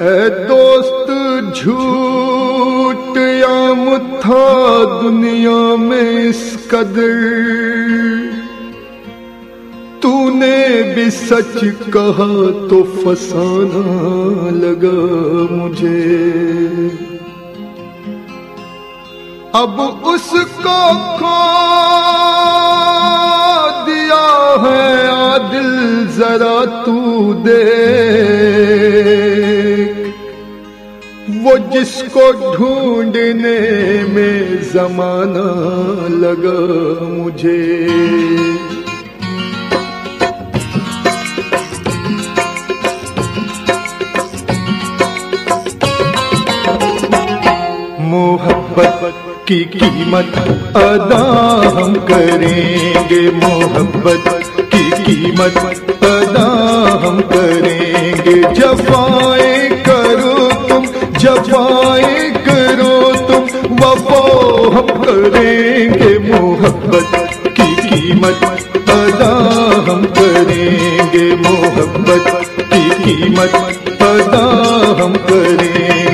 اے دوست، جھوٹ یا متھا دنیا میں اس قدر۔ تو نے بھی سچ کہا تو فسانا لگا مجھے۔ اب اس کو کھو دیا ہے عادل، ذرا تو دے۔ وہ جس کو ڈھونڈنے میں زمانہ لگا مجھے۔ محبت کی قیمت ادا ہم کریں گے۔ محبت کی قیمت ادا ہم کریں گے۔ جفائے تم کرو تم وفا ہم کریں گے محبت کی قیمت، ادا ہم کریں گے محبت کی قیمت، ادا ہم کریں گے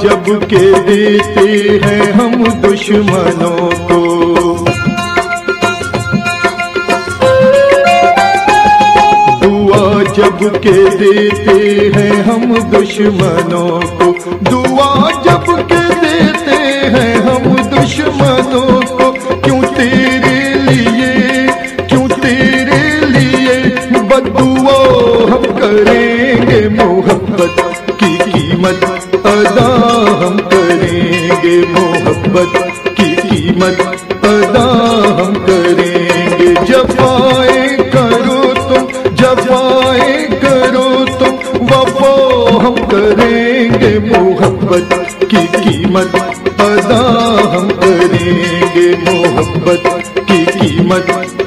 جب کے دیتے ہیں ہم دشمنوں کو۔ دعا جب کے دیتے ہیں ہم دشمنوں کو۔ دعا جب کے دیتے ہیں ہم دشمنوں کو۔ کیوں محبت کی قیمت ادا ہم کریں گے۔ جفائے کرو تم جفائے کرو تم، وفا ہم کریں گے۔ محبت کی قیمت ادا ہم کریں گے۔ محبت کی قیمت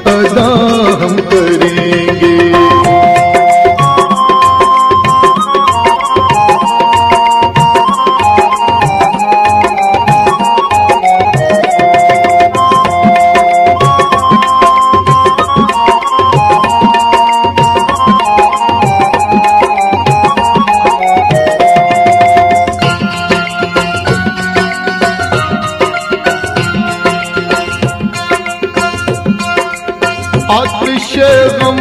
آتش غم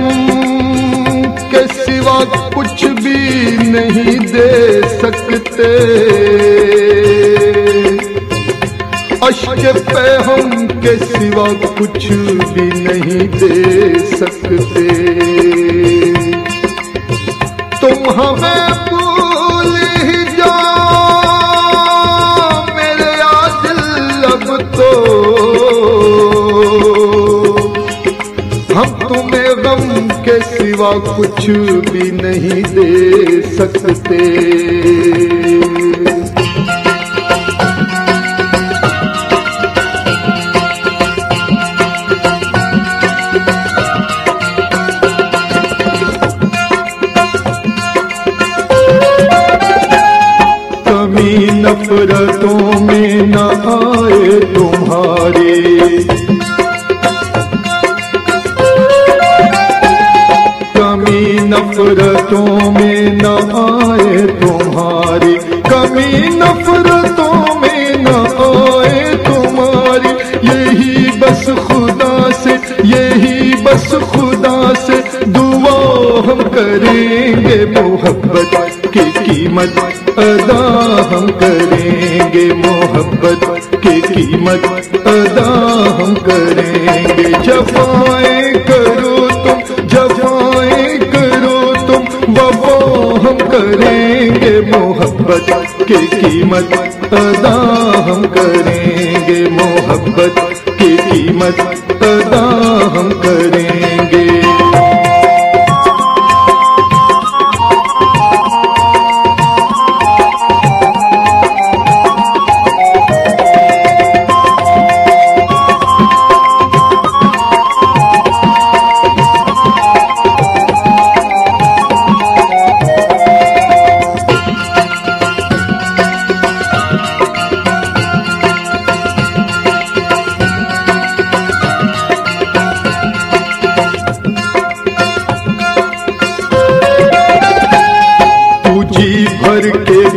کے سوا کچھ بھی نہیں دے سکتے اشک پہ ہم کے سوا کچھ بھی نہیں دے سکتے تم ہمیں سوا کچھ بھی نہیں دے سکتے۔ کمی نفرتوں میں نہ آئے تمہارے نفرتوں میں نہ آئے تمہاری کمی نفرتوں میں نہ آئے تمہاری۔ یہی بس خدا سے، یہی بس خدا سے دعا ہم کریں گے۔ محبت کی قیمت ادا ہم کریں گے۔ محبت کی قیمت ادا ہم کریں گے۔ جفائے کریں گے محبت کی قیمت ادا ہم کریں گے محبت کی قیمت ادا ہم کریں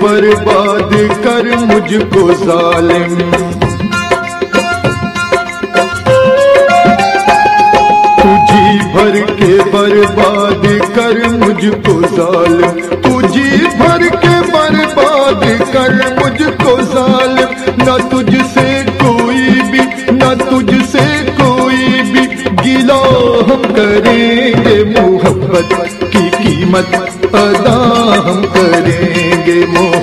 برباد کر مجھ کو ظالم۔ تجھی بھر کے برباد کر مجھ کو ظالم۔ تجھی بھر کے برباد کر مجھ کو ظالم۔ نہ تجھ سے کوئی بھی، نہ تجھ سے کوئی بھی گلا ہم کریں گے محبت کی قیمت ادا۔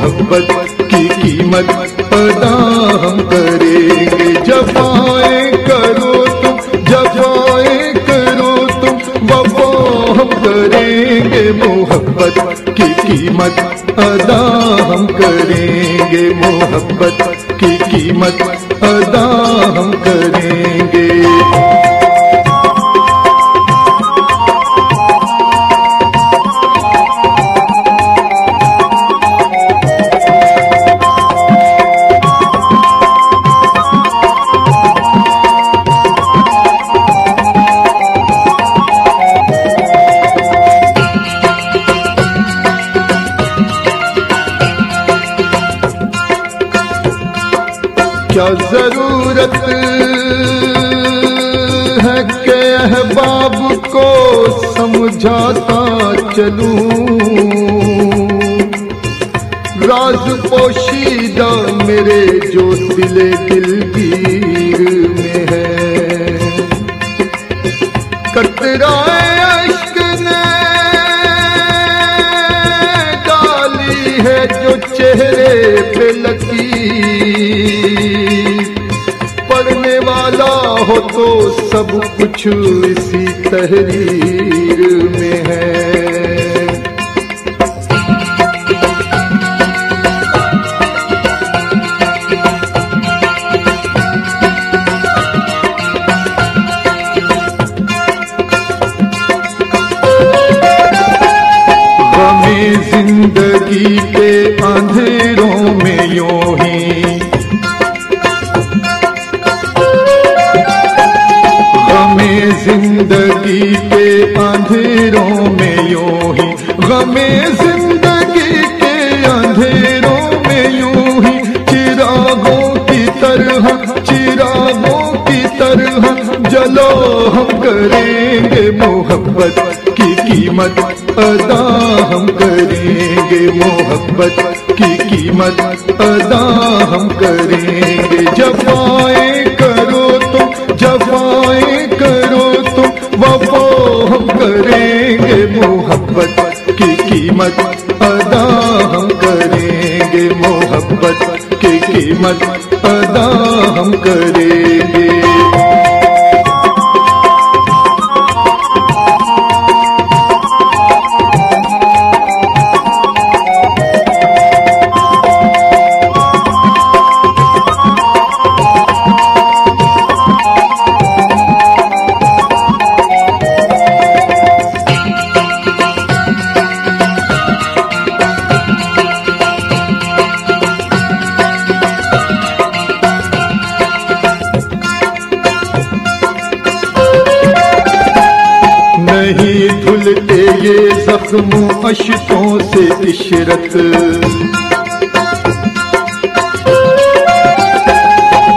محبت کی قیمت ادا ہم کریں گے۔ جفائیں کرو تم جفائیں کرو تم، وفا ہم کریں گے۔ محبت کی قیمت ادا ہم کریں گے۔ محبت کی قیمت کیا ضرورت ہے کہ احباب کو سمجھاتا چلوں۔ راز پوشیدہ میرے جو دل دلگیر میں ہے۔ کترائے جو چہرے پہ لکی پڑھنے والا ہو تو سب کچھ اسی تحریر میں ہے اندھیروں میں یوں ہی غم زندگی کے اندھیروں میں یوں ہی غم زندگی کے اندھیروں میں یوں ہی چراغوں کی طرح چراغوں کی طرح جلو، ہم کریں گے محبت کی قیمت، ادا ہم کریں گے محبت کی قیمت، ادا ہم کریں گے۔ جفائیں کرو تم جفائیں کرو تم وفا ہم کریں گے محبت کی قیمت، ادا ہم کریں گے محبت کی قیمت، ادا ہم کریں گے۔ یہ زخم اشکوں سے عشرت۔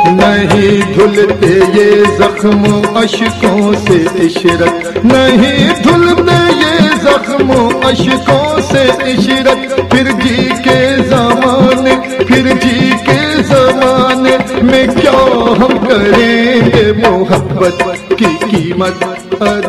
نہیں دھلتے یہ زخم اشکوں سے عشرت۔ نہیں دھلتے یہ زخم اشکوں سے عشرت۔ پھر جی کے زمانے پھر جی کے زمانے میں کیا ہم کریں گے محبت کی قیمت؟ ادا